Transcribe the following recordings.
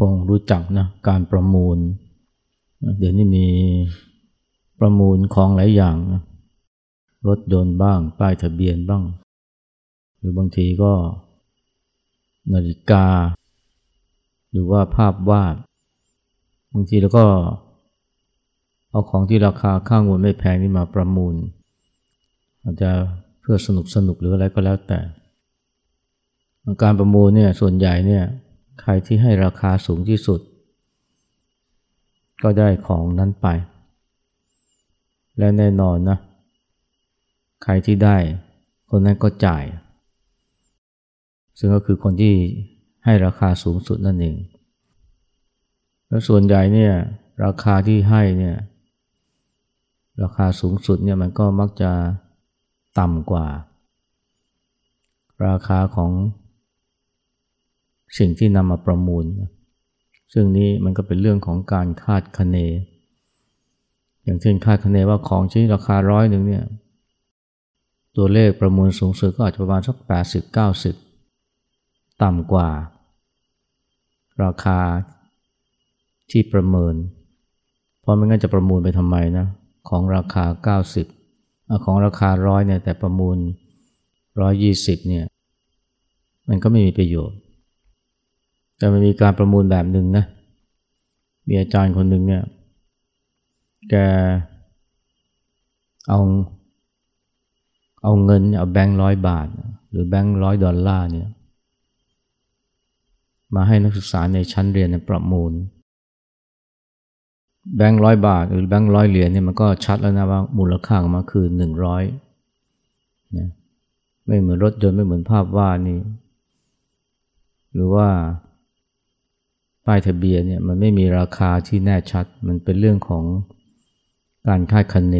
คงรู้จักนะการประมูล เดี๋ยวนี้มีประมูลของหลายอย่างนะรถยนต์บ้าง ป้ายทะเบียนบ้าง หรือบางทีก็ นาฬิกา หรือว่าภาพวาด บางทีแล้วก็ เอาของที่ราคาข้างมูลไม่แพงนี่มาประมูล อาจจะเพื่อสนุกสนุกหรืออะไรก็แล้วแต่ การประมูลเนี่ยส่วนใหญ่เนี่ย ใครที่ให้ราคาสูงที่สุด ก็ได้ของนั้นไป และแน่นอนนะ ใครที่ได้คนนั้นก็จ่าย ซึ่งก็คือคนที่ให้ราคาสูงสุดนั่นเอง แล้วส่วนใหญ่เนี่ยราคาที่ให้เนี่ยราคาสูงสุดเนี่ยมันก็มักจะต่ำกว่า ราคาของ สิ่งที่นำมาประมูล ซึ่งนี้มันก็เป็นเรื่องของการคาดคะเน อย่างเช่นคาดคะเนว่าของชิ้นราคาร้อยหนึ่งเนี่ย ตัวเลขประมูลสูงสุดก็อาจจะประมาณสักแปดสิบเก้าสิบต่ำกว่า ราคาที่ประเมิน เพราะไม่งั้นจะประมูลไปทำไมนะ ของราคา 90 ของราคาร้อยเนี่ยแต่ประมูล 120เนี่ย มันก็ไม่มีประโยชน์ แต่มันมีการประมูลแบบหนึ่งนะ มีอาจารย์คนหนึ่งเนี่ย แกเอาเอาเงินเอาแบงค์ร้อยบาท หรือแบงค์ร้อยดอลลาร์เนี่ย มาให้นักศึกษาในชั้นเรียนในประมูล แบงค์ร้อยบาท หรือแบงค์ร้อยเหรียญเนี่ยมันก็ชัดแล้วนะว่ามูลค่าของมันคือหนึ่งร้อยนะไม่เหมือนรถยนต์ไม่เหมือนภาพวาดนี่หรือว่า ป้ายทะเบียนเนี่ยมันไม่มีราคาที่แน่ชัด มันเป็นเรื่องของการคาดคะเน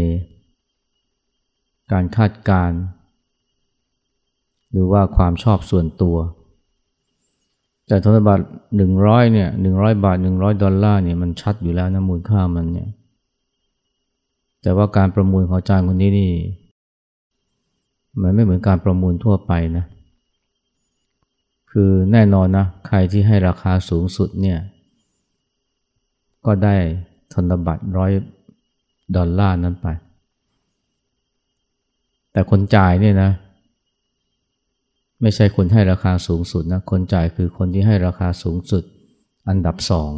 การคาดการ หรือว่าความชอบส่วนตัว แต่ธนบัตรหนึ่งร้อยเนี่ยหนึ่งร้อยบาทหนึ่งร้อยดอลลาร์เนี่ยมันชัดอยู่แล้วนะมูลค่ามันเนี่ย แต่ว่าการประมูลของอาจารย์คนนี้นี่ มันไม่เหมือนการประมูลทั่วไปนะเคือแน่นอนนะใครที่ให้ราคาสูงสุดเนี่ยก็ได้ธนบัตรร้อยดอลลาร์นั้นไป แต่คนจ่ายเนี่ยนะ ไม่ใช่คนให้ราคาสูงสุดนะ คนจ่ายคือคนที่ให้ราคาสูงสุดอันดับสอง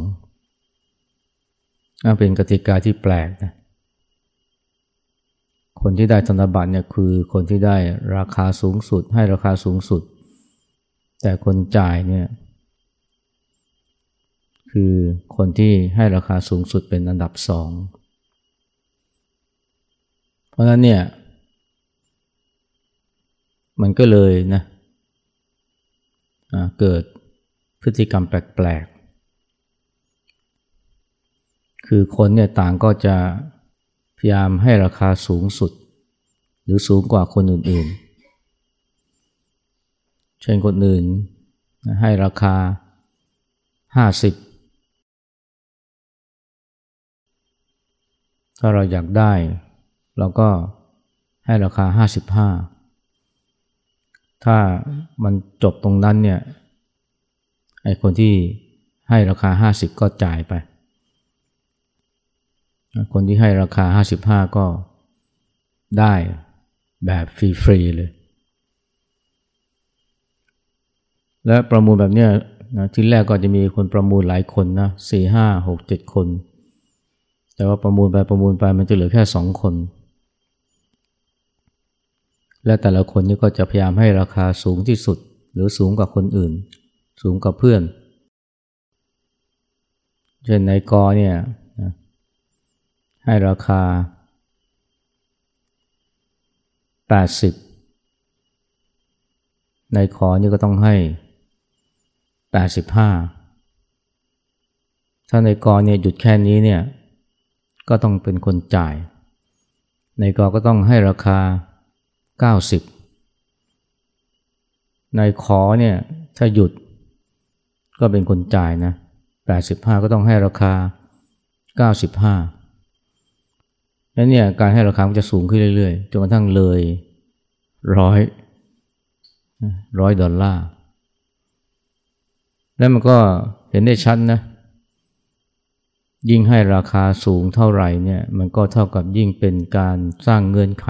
เป็นกติกาที่แปลกนะ คนที่ได้ธนบัตรเนี่ยคือคนที่ได้ราคาสูงสุด ให้ราคาสูงสุด แต่คนจ่ายเนี่ยคือคนที่ให้ราคาสูงสุดเป็นอันดับสอง เพราะนั้นเนี่ย มันก็เลยนะเกิดพฤติกรรมแปลกๆ คือคนเนี่ยต่างก็จะพยายามให้ราคาสูงสุด หรือสูงกว่าคนอื่นๆ เช่นคนอื่นให้ราคาห้าสิบถ้าเราอยากได้ เราก็ให้ราคาห้าสิบห้าถ้ามันจบตรงนั้นเนี่ยไอคนที่ให้ราคาห้าสิบก็จ่ายไป คนที่ให้ราคาห้าสิบห้าก็ได้แบบฟรีๆเลย และประมูลแบบนี้นะที่แรกก็จะมีคนประมูลหลายคนนะสี่ห้าหกเจ็ดคน แต่ว่าประมูลไปประมูลไปมันจะเหลือแค่สองคน และแต่ละคนนี่ก็จะพยายามให้ราคาสูงที่สุด หรือสูงกว่าคนอื่น สูงกว่าเพื่อนเช่นในกอเนี่ยให้ราคา 80 ในคอนี่ก็ต้องให้ 85 ถ้าในกอเนี่ยหยุดแค่นี้เนี่ยก็ต้องเป็นคนจ่าย ในกอก็ต้องให้ราคา 90 ในขอเนี่ยถ้าหยุดก็เป็นคนจ่ายนะ85 ก็ต้องให้ราคา 95แล้วเนี่ยการให้ราคาจะสูงขึ้นเรื่อยๆ จนกระทั่งเลยร้อยร้อยดอลลาร์ แล้วมันก็เห็นได้ชัดนะ ยิ่งให้ราคาสูงเท่าไหร่เนี่ย มันก็เท่ากับยิ่งเป็นการสร้างเงื่อนไข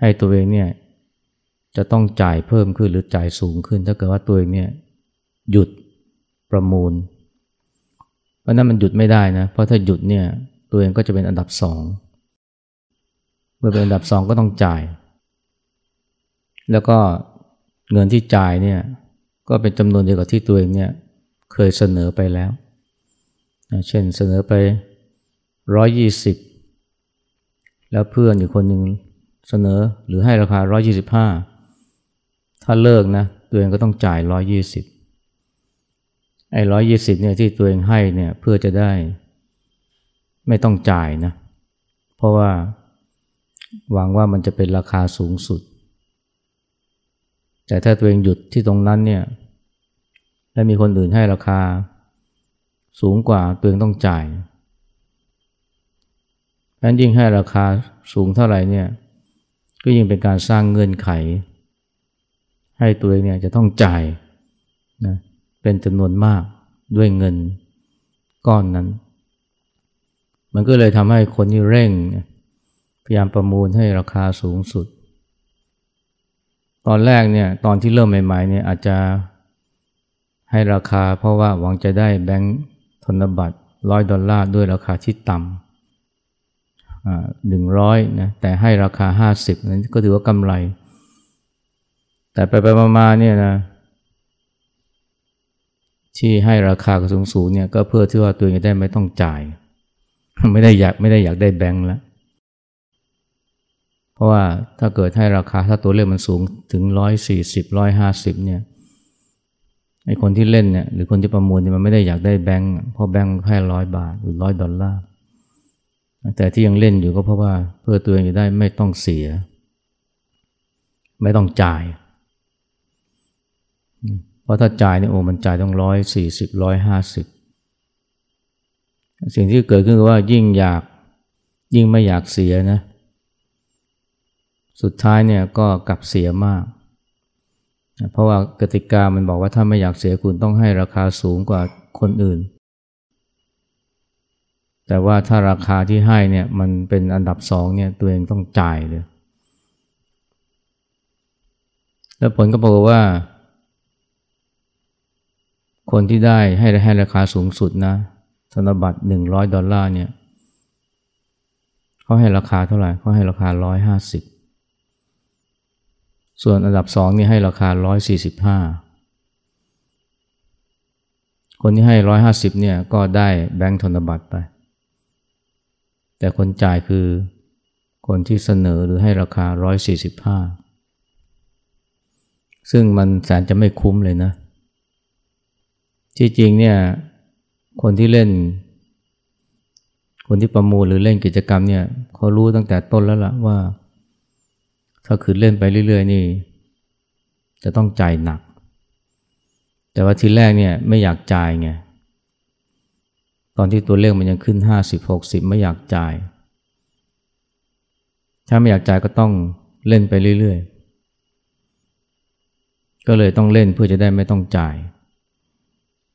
ให้ตัวเองเนี่ยจะต้องจ่ายเพิ่มขึ้นหรือจ่ายสูงขึ้น ถ้าเกิดว่าตัวเองเนี่ยหยุดประมูล เพราะนั้นมันหยุดไม่ได้นะ เพราะถ้าหยุดเนี่ยตัวเองก็จะเป็นอันดับสอง เมื่อเป็นอันดับสองก็ต้องจ่าย แล้วก็เงินที่จ่ายเนี่ย ก็เป็นจำนวนเดียวกับที่ตัวเองเนี่ยเคยเสนอไปแล้ว เช่นเสนอไปร้อยยี่สิบแล้วเพื่อนอีกคนหนึ่งเสนอหรือให้ราคาร้อยยี่สิบห้าถ้าเลิกนะตัวเองก็ต้องจ่ายร้อยยี่สิบไอ้ร้อยยี่สิบเนี่ยที่ตัวเองให้เนี่ยเพื่อจะได้ไม่ต้องจ่ายนะ เพราะว่าหวังว่ามันจะเป็นราคาสูงสุด แต่ถ้าตัวเองหยุดที่ตรงนั้นเนี่ย และมีคนอื่นให้ราคา สูงกว่าตัวเองต้องจ่ายเพราะยิ่งให้ราคาสูงเท่าไหร่เนี่ย ก็ยิ่งเป็นการสร้างเงื่อนไข ให้ตัวเองเนี่ยจะต้องจ่ายนะเป็นจำนวนมากด้วยเงินก้อนนั้น มันก็เลยทำให้คนที่เร่ง พยายามประมูลให้ราคาสูงสุด ตอนแรกเนี่ยตอนที่เริ่มใหม่ๆเนี่ยอาจจะให้ราคาเพราะว่าหวังจะได้แบงค์ธนบัตรร้อยดอลลาร์ด้วยราคาที่ต่ำหนึ่งร้อยนะแต่ให้ราคาห้าสิบนั้นก็ถือว่ากำไร แต่ไปไปมาๆเนี่ยนะที่ให้ราคาสูงสูงเนี่ยก็เพื่อที่ว่าตัวเองจะได้ไม่ต้องจ่าย ไม่ได้อยากไม่ได้อยากได้แบงค์แล้ว พราะว่าถ้าเกิดให้ราคาถ้าตัวเลขมันสูงถึงร้อยสี่สิบร้อยห้าสิบเนี่ยไอคนที่เล่นเนี่ยหรือคนที่ประมูลเนี่ยมันไม่ได้อยากได้แบงค์เพราะแบงค์แค่ร้อยบาทหรือร้อยดอลลาร์แต่ที่ยังเล่นอยู่ก็เพราะว่าเพื่อตัวเองจะได้ไม่ต้องเสีย ไม่ต้องจ่าย เพราะถ้าจ่ายเนี่ยโอ้มันจ่ายต้องร้อยสี่สิบร้อยห้าสิบสิ่งที่เกิดขึ้นคือว่ายิ่งอยากยิ่งไม่อยากเสียนะ สุดท้ายเนี่ยก็กลับเสียมาก เพราะว่ากติกามันบอกว่าถ้าไม่อยากเสียคุณต้องให้ราคาสูงกว่าคนอื่น แต่ว่าถ้าราคาที่ให้เนี่ยมันเป็นอันดับสองเนี่ยตัวเองต้องจ่ายเลย แล้วผลก็บอกว่า คนที่ได้ให้ให้ราคาสูงสุดนะธนบัตรหนึ่งร้อยดอลลาร์เนี่ยเขาให้ราคาเท่าไหร่เขาให้ราคาร้อยห้าสิบ ส่วนอันดับสองนี่ให้ราคาร้อยสี่สิบห้าคนที่ให้ร้อยห้าสิบเนี่ยก็ได้แบงค์ธนบัตรไป แต่คนจ่ายคือคนที่เสนอหรือให้ราคาร้อยสี่สิบห้าซึ่งมันแสนจะไม่คุ้มเลยนะ ที่จริงเนี่ยคนที่เล่น คนที่ประมูลหรือเล่นกิจกรรมเนี่ยเขารู้ตั้งแต่ต้นแล้วล่ะว่า ถ้าคืนเล่นไปเรื่อย ๆ นี่ จะต้องจ่ายหนัก แต่ว่าทีแรกเนี่ยไม่อยากจ่ายไงตอนที่ตัวเลขมันยังขึ้นห้าสิบหกสิบไม่อยากจ่าย ถ้าไม่อยากจ่ายก็ต้องเล่นไปเรื่อย ๆ ก็เลยต้องเล่นเพื่อจะได้ไม่ต้องจ่าย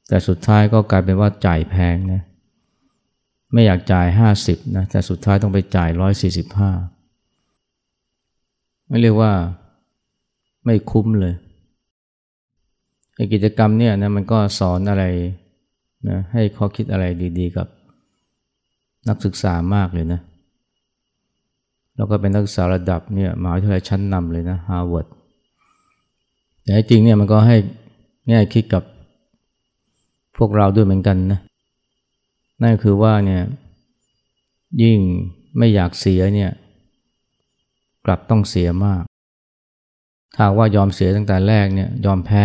แต่สุดท้ายก็กลายเป็นว่าจ่ายแพงนะไม่อยากจ่ายห้าสิบนะแต่สุดท้ายต้องไปจ่ายร้อยสี่สิบห้า ไม่เรียกว่าไม่คุ้มเลยไอกิจกรรมเนี่ยนะมันก็สอนอะไรนะให้ข้อคิดอะไรดีๆ กับนักศึกษามากเลยนะ แล้วก็เป็นนักศึกษาระดับเนี่ยมหาวิทยาลัยชั้นนำเลยนะฮาร์วาร์ดแต่จริงเนี่ยมันก็ให้แง่คิดกับพวกเราด้วยเหมือนกันนะ นั่นคือว่าเนี่ยยิ่งไม่อยากเสียเนี่ย กลับต้องเสียมาก ถ้าว่ายอมเสียตั้งแต่แรกเนี่ยยอมแพ้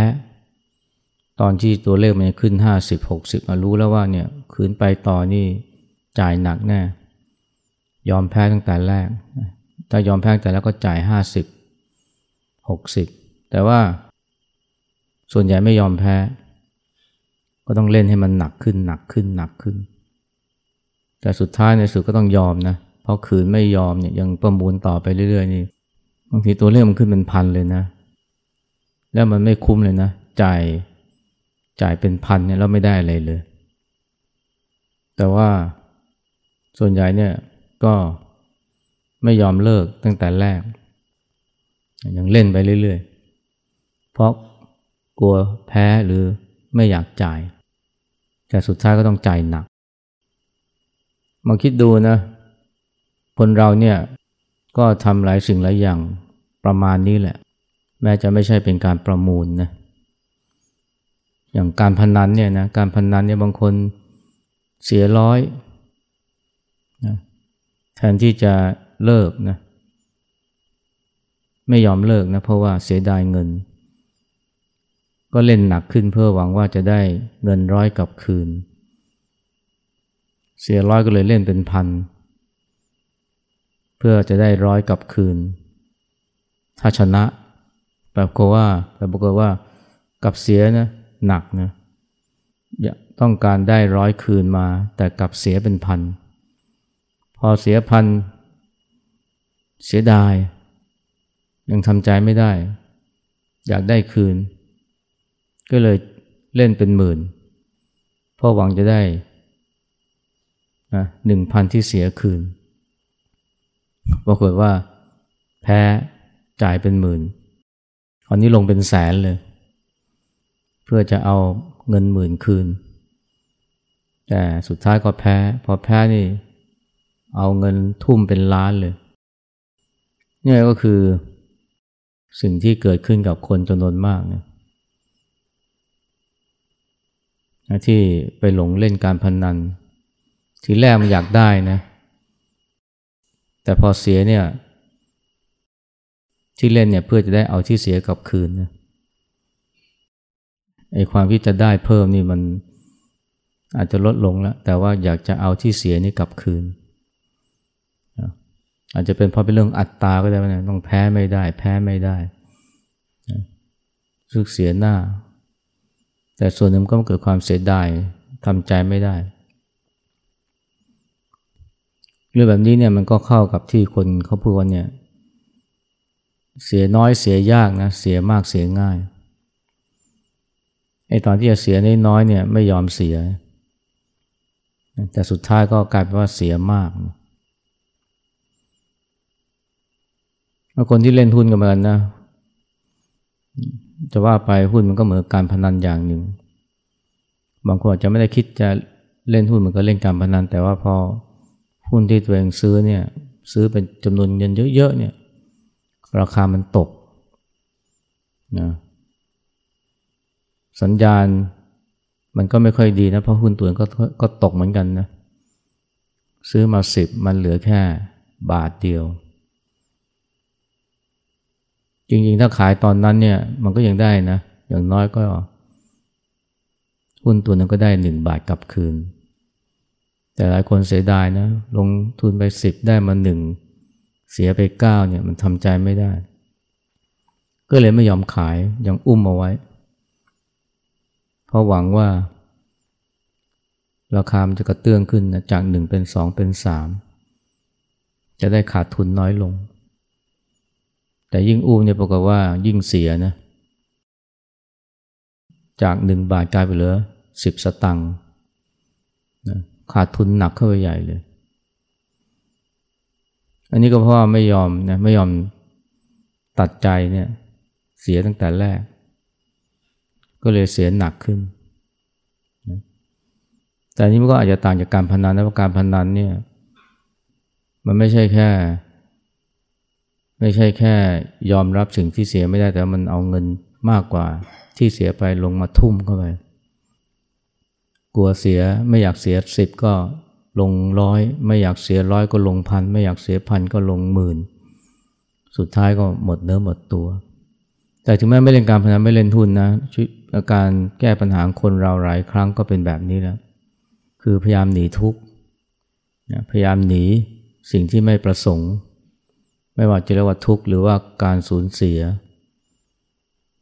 ตอนที่ตัวเลขมันขึ้นห้าสิบหกสิบมารู้แล้วว่าเนี่ยคืนไปต่อนี่จ่ายหนักแน่ยอมแพ้ตั้งแต่แรก ถ้ายอมแพ้แต่แล้วก็จ่ายห้าสิบหกสิบแต่ว่า ส่วนใหญ่ไม่ยอมแพ้ ก็ต้องเล่นให้มันหนักขึ้นหนักขึ้นหนักขึ้น แต่สุดท้ายในสุดก็ต้องยอมนะเพราะขืนไม่ยอมเนี่ยยังประมูลต่อไปเรื่อยๆนี่บางทีตัวเลขมันขึ้นเป็นพันเลยนะ แล้วมันไม่คุ้มเลยนะจ่ายจ่ายเป็นพันเนี่ยแล้วไม่ได้อะไรเลย แต่ว่าส่วนใหญ่เนี่ยก็ไม่ยอมเลิกตั้งแต่แรก ยังเล่นไปเรื่อยๆ เพราะกลัวแพ้หรือไม่อยากจ่าย แต่สุดท้ายก็ต้องจ่ายหนัก มาคิดดูนะ คนเราเนี่ยก็ทำหลายสิ่งหลายอย่างประมาณนี้แหละ แม้จะไม่ใช่เป็นการประมูลนะอย่างการพนันเนี่ยนะการพนันเนี่ยบางคนเสียร้อยนะแทนที่จะเลิกนะไม่ยอมเลิกนะเพราะว่าเสียดายเงิน ก็เล่นหนักขึ้นเพื่อหวังว่าจะได้เงินร้อยกลับคืน เสียร้อยก็เลยเล่นเป็นพันเพื่อจะได้ร้อยกลับคืน ถ้าชนะแบบกว่าแบบบอกว่ากับเสียนะหนักนะต้องการได้ร้อยคืนมา แต่กลับเสียเป็นพัน พอเสียพัน เสียดาย ยังทำใจไม่ได้ อยากได้คืน ก็เลยเล่นเป็นหมื่นเพราะหวังจะได้หนึ่งพันที่เสียคืน ปรากฏว่าแพ้จ่ายเป็นหมื่นตอนนี้ลงเป็นแสนเลย เพื่อจะเอาเงินหมื่นคืน แต่สุดท้ายก็แพ้ พอแพ้นี่ เอาเงินทุ่มเป็นล้านเลยนี่ก็คือสิ่งที่เกิดขึ้นกับคนจำนวนมากนะที่ไปหลงเล่นการพนนัน ทีแรกมันอยากได้นะ แต่พอเสียเนี่ยที่เล่นเนี่ยเพื่อจะได้เอาที่เสียกลับคืนนะไอ้ความที่จะได้เพิ่มนี่มันอาจจะลดลงแล้ว แต่ว่าอยากจะเอาที่เสียนี่กลับคืน อาจจะเป็นเพราะเป็นเรื่องอัตตาก็ได้นะต้องแพ้ไม่ได้ แพ้ไม่ได้รู้สึกเสียหน้า แต่ส่วนหนึ่งก็เกิดความเสียดายทำใจไม่ได้ เรื่องแบบนี้เนี่ยมันก็เข้ากับที่คนเขาพูดว่าเนี่ย เสียน้อยเสียยากนะ เสียมากเสียง่ายไอ้ตอนที่จะเสียน้อยเนี่ยไม่ยอมเสีย แต่สุดท้ายก็กลายเป็นว่าเสียมากนะคนที่เล่นหุ้นกันมากันนะ จะว่าไปหุ้นมันก็เหมือนการพนันอย่างหนึ่ง บางคนอาจจะไม่ได้คิดจะเล่นหุ้นมันก็เล่นการพนัน แต่ว่าพอ หุ้นที่ตัวเองซื้อเนี่ยซื้อเป็นจำนวนเงินเยอะๆเนี่ยราคามันตกนะสัญญาณมันก็ไม่ค่อยดีนะเพราะหุ้นตัวเองก็ก็ตกเหมือนกันนะซื้อมาสิบมันเหลือแค่บาทเดียว จริงๆ ถ้าขายตอนนั้นเนี่ยมันก็ยังได้นะ อย่างน้อยก็ หุ้นตัวนึงก็ได้หนึ่งบาทกลับคืน แต่หลายคนเสียดายนะ ลงทุนไปสิบได้มาหนึ่งเสียไปเก้าเนี่ยมันทำใจไม่ได้ ก็เลยไม่ยอมขายยังอุ้มเอาไว้ เพราะหวังว่า ราคามันจะกระเตื้องขึ้นนะจากหนึ่งเป็นสองเป็นสามจะได้ขาดทุนน้อยลง แต่ยิ่งอุ้มเนี่ยปรากฏว่ายิ่งเสียนะ จากหนึ่งบาทกลายไปเหลือสิบสตังค์นะ ขาดทุนหนักเข้าไปใหญ่เลย อันนี้ก็เพราะว่าไม่ยอมนะไม่ยอมตัดใจเนี่ยเสียตั้งแต่แรก ก็เลยเสียหนักขึ้น แต่นี้มันก็อาจจะต่างจากการพนันนะเพราะการพนันเนี่ยมันไม่ใช่แค่ ไม่ใช่แค่ยอมรับสิ่งที่เสียไม่ได้แต่มันเอาเงินมากกว่าที่เสียไปลงมาทุ่มเข้าไป กลัวเสียไม่อยากเสียสิบก็ลงร้อย ไม่อยากเสียร้อยก็ลงพัน ไม่อยากเสียพันก็ลงหมื่น สุดท้ายก็หมดเนื้อหมดตัว แต่ถึงแม้ไม่เล่นการพนันไม่เล่นทุนนะอาการแก้ปัญหาคนเราหลายครั้งก็เป็นแบบนี้แล้ว คือพยายามหนีทุกข์พยายามหนีสิ่งที่ไม่ประสงค์ ไม่ว่าจะเรียกว่าทุกข์หรือว่าการสูญเสีย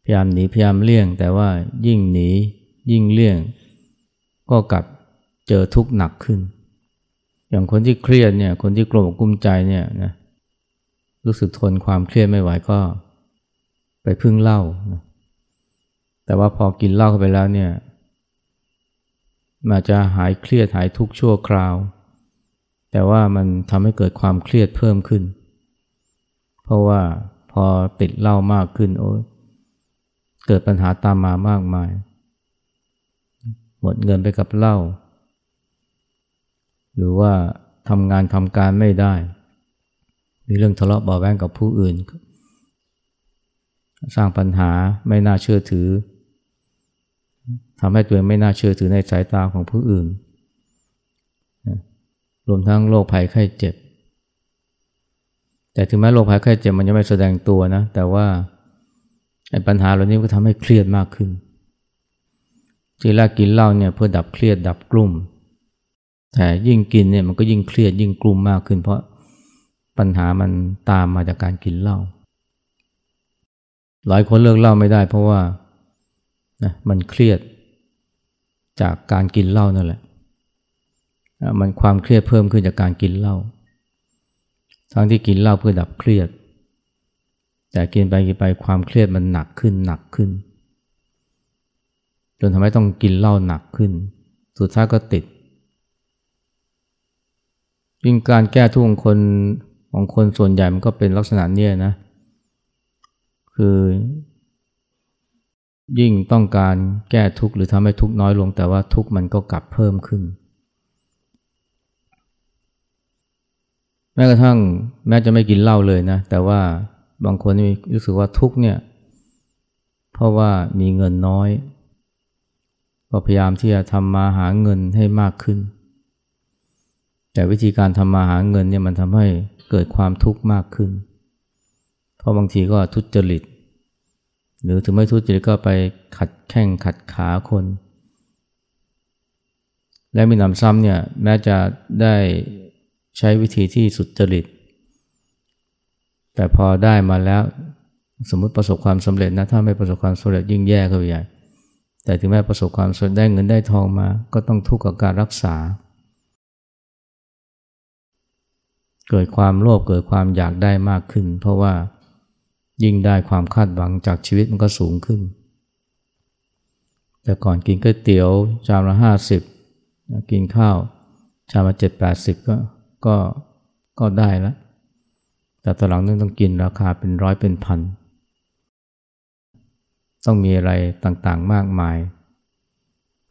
พยายามหนีพยายามเลี่ยง แต่ว่ายิ่งหนียิ่งเลี่ยง ก็กลับเจอทุกข์หนักขึ้น อย่างคนที่เครียดเนี่ยคนที่กลัวกุ้มใจเนี่ยนะรู้สึกทนความเครียดไม่ไหวก็ไปพึ่งเหล้านะแต่ว่าพอกินเหล้าเข้าไปแล้วเนี่ยมาจะหายเครียดหายทุกข์ชั่วคราว แต่ว่ามันทำให้เกิดความเครียดเพิ่มขึ้น เพราะว่าพอติดเหล้ามากขึ้นโอ้เกิดปัญหาตามมามากมาย หมดเงินไปกับเหล้าหรือว่าทำงานทำการไม่ได้ มีเรื่องทะเลาะเบาแวงกับผู้อื่น สร้างปัญหาไม่น่าเชื่อถือทำให้ตัวเองไม่น่าเชื่อถือในสายตาของผู้อื่น รวมทั้งโรคภัยไข้เจ็บ แต่ถึงแม้โรคภัยไข้เจ็บมันยังไม่แสดงตัวนะ แต่ว่าไอ้ปัญหาเหล่านี้ก็ทำให้เครียดมากขึ้น ทีแรกกินเหล้าเนี่ยเพื่อดับเครียดดับกลุ่ม แต่ยิ่งกินเนี่ยมันก็ยิ่งเครียดยิ่งกลุ่มมากขึ้น เพราะปัญหามันตามมาจากการกินเหล้า หลายคนเลิกเหล้าไม่ได้เพราะว่านะมันเครียดจากการกินเหล้านั่นแหละ มันความเครียดเพิ่มขึ้นจากการกินเหล้า ทั้งที่กินเหล้าเพื่อดับเครียด แต่กินไปกินไปความเครียดมันหนักขึ้นหนักขึ้น จนทำให้ต้องกินเหล้าหนักขึ้น สุดท้ายก็ติดยิ่งการแก้ทุกข์ของคนของคนส่วนใหญ่มันก็เป็นลักษณะเนี้ยนะ คือ ยิ่งต้องการแก้ทุกข์หรือทำให้ทุกข์น้อยลง แต่ว่าทุกข์มันก็กลับเพิ่มขึ้น แม้กระทั่งแม้จะไม่กินเหล้าเลยนะ แต่ว่าบางคนรู้สึกว่าทุกข์เนี่ย เพราะว่ามีเงินน้อย ก็พยายามที่จะทำมาหาเงินให้มากขึ้น แต่วิธีการทำมาหาเงินเนี่ยมันทำให้เกิดความทุกข์มากขึ้น เพราะบางทีก็ทุจริต หรือถึงไม่ทุจริตก็ไปขัดแข้งขัดขาคน และมีนำซ้ำเนี่ยแม้จะได้ใช้วิธีที่สุจริต แต่พอได้มาแล้วสมมติประสบความสำเร็จนะถ้าไม่ประสบความสำเร็จยิ่งแย่เข้าไปใหญ่ แต่ถึงแม้ประสบความสำเร็จได้เงินได้ทองมา ก็ต้องทุกข์กับการรักษา เกิดความโลภเกิดความอยากได้มากขึ้น เพราะว่ายิ่งได้ความคาดหวังจากชีวิตมันก็สูงขึ้น แต่ก่อนกินก๋วยเตี๋ยวชามละห้าสิบกินข้าวชามละเจ็ดแปดสิบก็ก็ก็ได้แล้วแต่ตอนหลังนึงต้องกินราคาเป็นร้อยเป็นพัน ต้องมีอะไรต่างๆมากมาย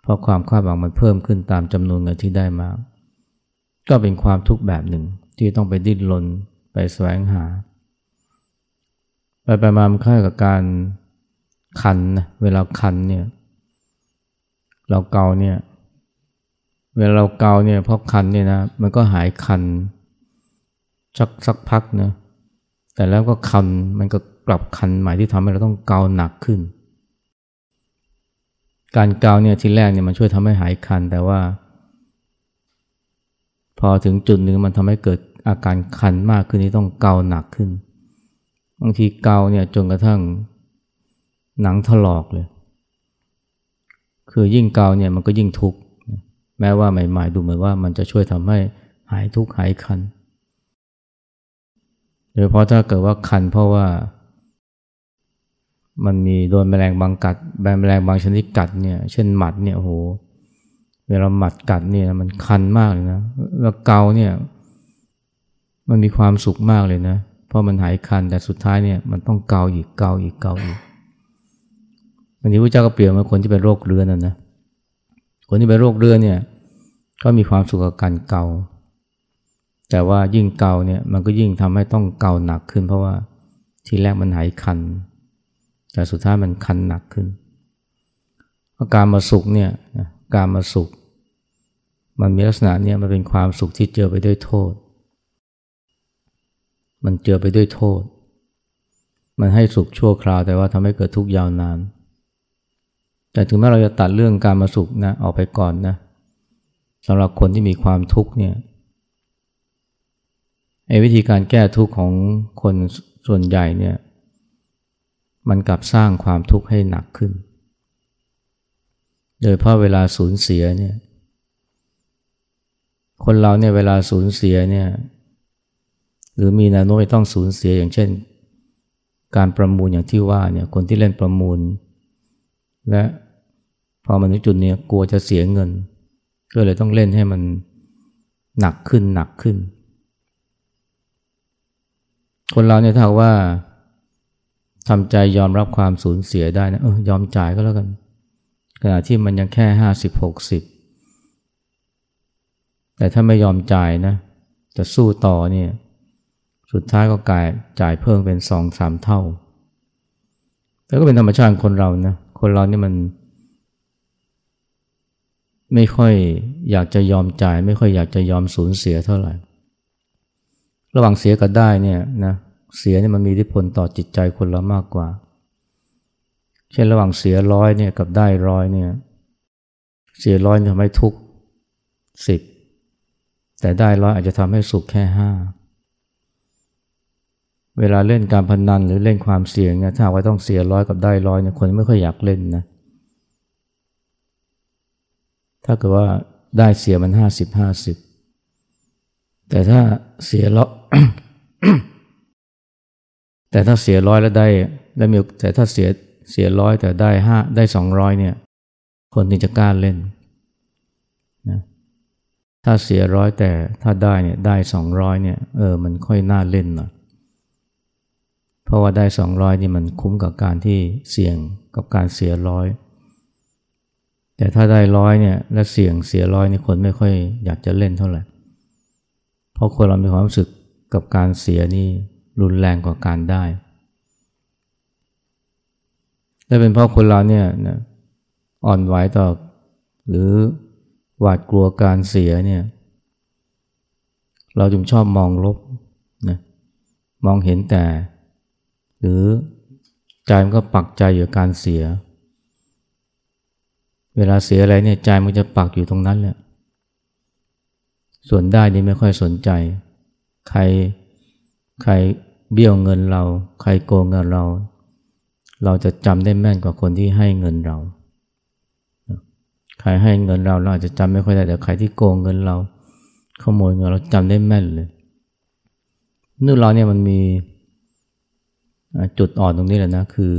เพราะความคาดหวังมันเพิ่มขึ้นตามจำนวนเงินที่ได้มา ก็เป็นความทุกข์แบบหนึ่งที่ต้องไปดิ้นรนไปแสวงหา ไปไปมามันคล้ายกับการคันนะเวลาคันเนี่ยเราเกาเนี่ยเวลาเราเกาเนี่ยเพราะคันเนี่ยนะมันก็หายคันสักสักพักนะแต่แล้วก็คันมันก็กลับคันใหม่ที่ทำให้เราต้องเกาหนักขึ้น การเกาเนี่ยทีแรกเนี่ยมันช่วยทำให้หายคัน แต่ว่า พอถึงจุดหนึ่งมันทำให้เกิดอาการคันมากขึ้นที่ต้องเกาหนักขึ้น บางทีเกาเนี่ยจนกระทั่งหนังถลอกเลย คือยิ่งเกาเนี่ยมันก็ยิ่งทุกข์แม้ว่าใหม่ ๆ ดูเหมือนว่ามันจะช่วยทำให้หายทุกข์หายคันโดยเฉพาะถ้าเกิดว่าคันเพราะว่า มันมีโดนแมลงบางกัดแมลงบางชนิดกัดเนี่ย เช่นหมัดเนี่ยโหเวลาหมัดกัดเนี่ยมันคันมากเลยนะแล้วเกาเนี่ย มันมีความสุขมากเลยนะเพราะมันหายคันแต่สุดท้ายเนี่ยมันต้องเกาอีกเกาอีกเกาอีกวันนี้พระเจ้าก็เปลี่ยนมาคนที่เป็นโรคเรื้อนนะนะคนที่เป็นโรคเรื้อนเนี่ย ก็มีความสุขกับการเกา แต่ว่ายิ่งเกาเนี่ยมันก็ยิ่งทำให้ต้องเกาหนักขึ้น เพราะว่าทีแรกมันหายคัน แต่สุดท้ายมันคันหนักขึ้นอาการมาสุขเนี่ยการมาสุข มันมีลักษณะเนี่ยมันเป็นความสุขที่เจอไปด้วยโทษ มันเจอไปด้วยโทษ มันให้สุขชั่วคราวแต่ว่าทำให้เกิดทุกข์ยาวนาน แต่ถึงแม้เราจะตัดเรื่องการมาสุขนะออกไปก่อนนะสำหรับคนที่มีความทุกข์เนี่ยไอ้วิธีการแก้ทุกข์ของคนส่วนใหญ่เนี่ย มันกลับสร้างความทุกข์ให้หนักขึ้น โดยเพราะเวลาสูญเสียเนี่ย คนเราเนี่ยเวลาสูญเสียเนี่ย หรือมีแนวโน้มต้องสูญเสียอย่างเช่น การประมูลอย่างที่ว่าเนี่ย คนที่เล่นประมูล และพอมาถึงจุดนี้กลัวจะเสียเงิน ก็เลยต้องเล่นให้มันหนักขึ้นหนักขึ้น คนเราเนี่ยถ้าว่า ทำใจยอมรับความสูญเสียได้นะเออยอมจ่ายก็แล้วกัน ขณะที่มันยังแค่ห้าสิบหกสิบแต่ถ้าไม่ยอมจ่ายนะจะสู้ต่อเนี่ยสุดท้ายก็กลายจ่ายเพิ่มเป็นสองสามเท่าแล้วก็เป็นธรรมชาติคนเรานะคนเรานี่มัน ไม่ค่อยอยากจะยอมจ่าย ไม่ค่อยอยากจะยอมสูญเสียเท่าไหร่ ระหว่างเสียกับได้เนี่ยนะ เสียเนี่ยมันมีอิทธิพลต่อจิตใจคนเรามากกว่า เช่นระหว่างเสียร้อยเนี่ยกับได้ร้อยเนี่ย เสียร้อยทำให้ทุกสิบแต่ได้ร้อยอาจจะทำให้สุขแค่ห้าเวลาเล่นการพนนันหรือเล่นความเสี่ยงเนี่ยถ้าว่าต้องเสียร้อยกับได้ร้อยเนี่ยคนไม่ค่อยอยากเล่นนะถ้าเกิดว่าได้เสียมันห้าสิบห้าสิบแต่ถ้าเสียร้อย แต่ถ้าเสียร้อยแล้วได้ได้มีแต่ถ้าเสียเสียร้อยแต่ได้ห้าได้สองร้อยเนี่ย คนที่จะกล้าเล่นนะถ้าเสียร้อยแต่ถ้าได้เนี่ยได้สองร้อยเนี่ยเออมันค่อยน่าเล่นหน่อยเพราะว่าได้สองร้อยนี่มันคุ้มกับการที่เสี่ยงกับการเสียร้อยแต่ถ้าได้ร้อยเนี่ยและเสี่ยงเสียร้อยนี่คนไม่ค่อยอยากจะเล่นเท่าไหร่เพราะคนเรามีความรู้สึกกับการเสียนี่ รุนแรงกว่าการได้ และเป็นเพราะคนเราเนี่ยนะอ่อนไหวต่อ หรือหวาดกลัวการเสียเนี่ยเราจึงชอบมองลบนะมองเห็นแต่ หรือใจมันก็ปักใจอยู่การเสีย เวลาเสียอะไรเนี่ยใจมันจะปักอยู่ตรงนั้นแหละส่วนได้นี่ไม่ค่อยสนใจ ใครใคร เบี้ยวเงินเรา ใครโกงเงินเรา เราจะจำได้แม่นกว่าคนที่ให้เงินเรา ใครให้เงินเราเราอาจจะจำไม่ค่อยได้แต่ใครที่โกงเงินเราขโมยเงินเราจำได้แม่นเลยนู่นเราเนี่ยมันมีจุดอ่อนตรงนี้แหละนะคือ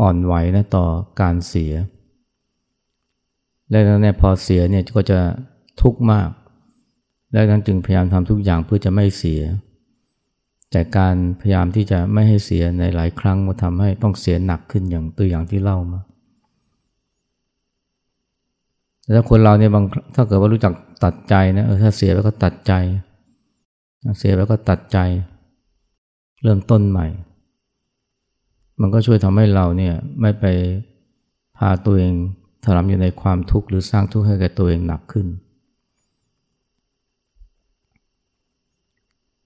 อ่อนไหวนะต่อการเสีย และนั้นเนี่ยพอเสียเนี่ยก็จะทุกข์มาก และนั้นจึงพยายามทำทุกอย่างเพื่อจะไม่เสีย แต่การพยายามที่จะไม่ให้เสียในหลายครั้งก็ทำให้ต้องเสียหนักขึ้นอย่างตัวอย่างที่เล่ามาแล้วคนเราเนี่ยบางถ้าเกิดว่ารู้จักตัดใจนะเออถ้าเสียแล้วก็ตัดใจ เสียแล้วก็ตัดใจ เริ่มต้นใหม่ มันก็ช่วยทำให้เราเนี่ยไม่ไปพาตัวเองถลำอยู่ในความทุกข์หรือสร้างทุกข์ให้แก่ตัวเองหนักขึ้น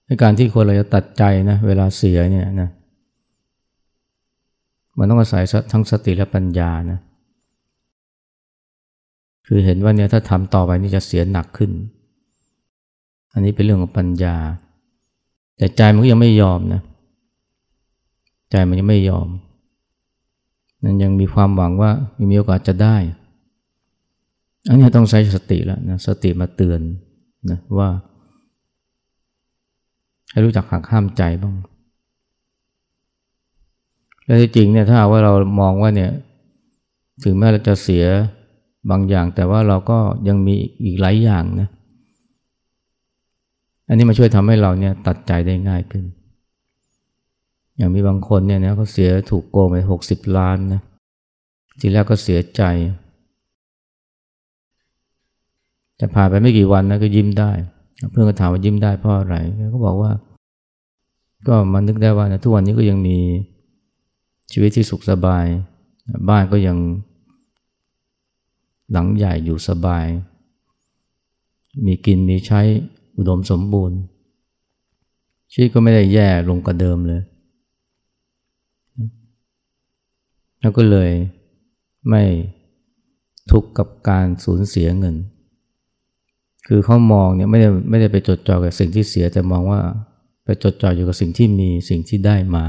ใน การที่คนเราจะตัดใจนะเวลาเสียเนี่ยนะมันต้องอาศัยทั้งสติและปัญญานะคือเห็นว่าเนี่ยถ้าทำต่อไปนี่จะเสียหนักขึ้น อันนี้เป็นเรื่องของปัญญา แต่ใจมันก็ยังไม่ยอมนะใจมันยังไม่ยอมนั่นยังมีความหวังว่ามีโอกาสจะได้ อันนี้ต้องใช้สติแล้วนะสติมาเตือนนะว่า ให้รู้จักหักห้ามใจบ้าง และที่จริงเนี่ยถ้าว่าเรามองว่าเนี่ยถึงแม้เราจะเสียบางอย่าง แต่ว่าเราก็ยังมีอีกหลายอย่างนะ อันนี้มาช่วยทำให้เราเนี่ยตัดใจได้ง่ายขึ้น อย่างมีบางคนเนี่ยนะเขาเสียถูกโกงไปหกสิบล้านนะทีแรกก็เสียใจ แต่ผ่านไปไม่กี่วันนะก็ยิ้มได้ เพื่อนก็ถามว่ายิ้มได้เพราะอะไรเขาบอกว่า ก็มันนึกได้ว่านะทุกวันนี้ก็ยังมีชีวิตที่สุขสบาย บ้านก็ยังหลังใหญ่อยู่สบาย มีกินมีใช้อุดมสมบูรณ์ ชีวิตก็ไม่ได้แย่ลงกว่าเดิมเลย แล้วก็เลยไม่ทุกข์กับการสูญเสียเงิน คือเขามองเนี่ยไม่ได้ไม่ได้ไปจดจ่อกับสิ่งที่เสียแต่มองว่าไปจดจ่ออยู่กับสิ่งที่มีสิ่งที่ได้มา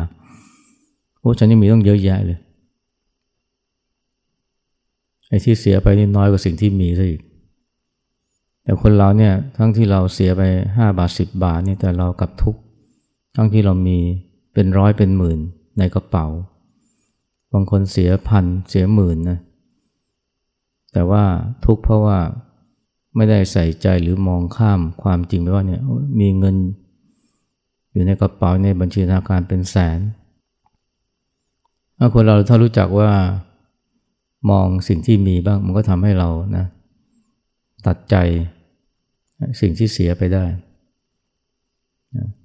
โอ้ฉันนี่มีต้องเยอะแยะเลยไอ้ที่เสียไปนี่น้อยกว่าสิ่งที่มีซะอีกแต่คนเราเนี่ยทั้งที่เราเสียไปห้าบาทสิบบาทนี่แต่เรากลับทุกทั้งที่เรามีเป็นร้อยเป็นหมื่นในกระเป๋า บางคนเสียพันเสียหมื่นนะแต่ว่าทุกข์เพราะว่า ไม่ได้ใส่ใจหรือมองข้ามความจริงไปว่าเนี่ยมีเงิน อยู่ในกระเป๋าในบัญชีธนาคารเป็นแสนถ้าคนเราถ้ารู้จักว่ามองสิ่งที่มีบ้างมันก็ทำให้เรานะตัดใจสิ่งที่เสียไปได้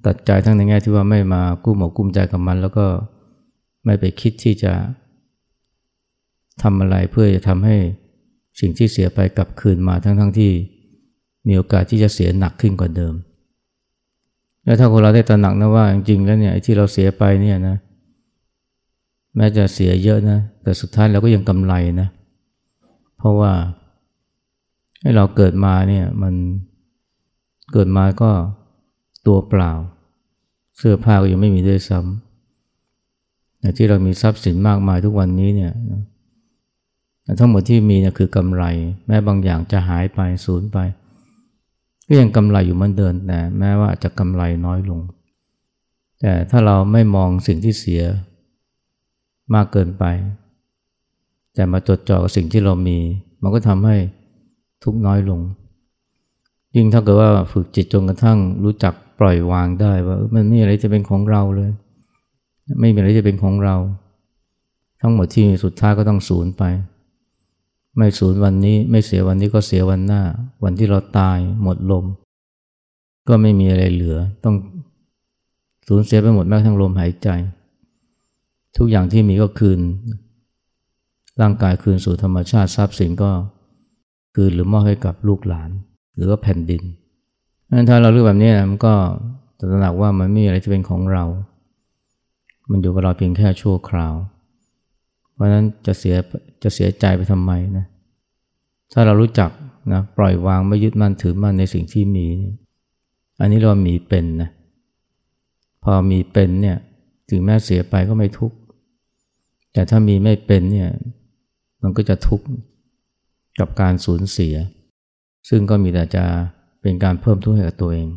ตัดใจทั้งในแง่ที่ว่าไม่มากู้หมกกุ้มใจกับมัน แล้วก็ไม่ไปคิดที่จะทำอะไรเพื่อจะทำให้ สิ่งที่เสียไปกลับคืนมาทั้งๆทที่มีโอกาสที่จะเสียหนักขึ้นกว่าเดิม แล้วถ้าคนเราได้ตระหนักนะว่าจริงๆแล้วเนี่ยที่เราเสียไปเนี่ยนะแม้จะเสียเยอะนะแต่สุดท้ายเราก็ยังกำไรนะเพราะว่าให้เราเกิดมาเนี่ยมันเกิดมาก็ตัวเปล่า เสื้อผ้าก็ยังไม่มีด้วยซ้ำแต่ที่เรามีทรัพย์สินมากมายทุกวันนี้เนี่ย ทั้งหมดที่มีเนี่ยคือกำไร แม้บางอย่างจะหายไปสูญไป ก็ยังกำไรอยู่เหมือนเดิมแต่แม้ว่าจะกำไรน้อยลง แต่ถ้าเราไม่มองสิ่งที่เสียมากเกินไป แต่มาจดจ่อกับสิ่งที่เรามี มันก็ทำให้ทุกน้อยลง ยิ่งถ้าเกิดว่าฝึกจิตจนกระทั่งรู้จักปล่อยวางได้ว่ามันไม่มีอะไรจะเป็นของเราเลย ไม่มีอะไรจะเป็นของเรา ทั้งหมดที่สุดท้ายก็ต้องสูญไป ไม่สูญวันนี้ไม่เสียวันนี้ก็เสียวันหน้า วันที่เราตายหมดลม ก็ไม่มีอะไรเหลือ ต้องสูญเสียไปหมดแม้กระทั่งลมหายใจ ทุกอย่างที่มีก็คืน ร่างกายคืนสู่ธรรมชาติทรัพย์สินก็ คืนหรือมอบให้กับลูกหลาน หรือว่าแผ่นดินนั้นถ้าเราเลือกแบบนี้มันก็ตระหนักว่ามันไม่มีอะไรที่เป็นของเรา มันอยู่กับเราเพียงแค่ชั่วคราว เพราะนั้นจะเสียจะเสียใจไปทำไมนะ ถ้าเรารู้จักนะปล่อยวางไม่ยึดมั่นถือมั่นในสิ่งที่มี อันนี้เรามีเป็นนะ พอมีเป็นเนี่ยถึงแม้เสียไปก็ไม่ทุกข์ แต่ถ้ามีไม่เป็นเนี่ยมันก็จะทุกข์กับการสูญเสีย ซึ่งก็มีแต่จะเป็นการเพิ่มทุกข์ให้กับตัวเอง